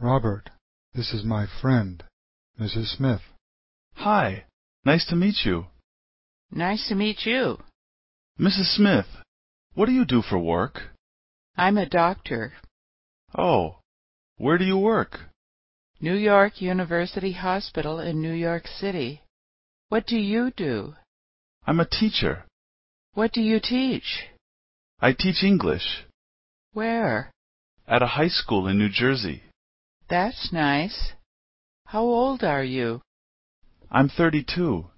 Robert, this is my friend, Mrs. Smith. Hi. Nice to meet you. Nice to meet you. Mrs. Smith, what do you do for work? I'm a doctor. Oh. Where do you work? New York University Hospital in New York City. What do you do? I'm a teacher. What do you teach? I teach English. Where? At a high school in New Jersey. That's nice. How old are you? I'm thirty-two.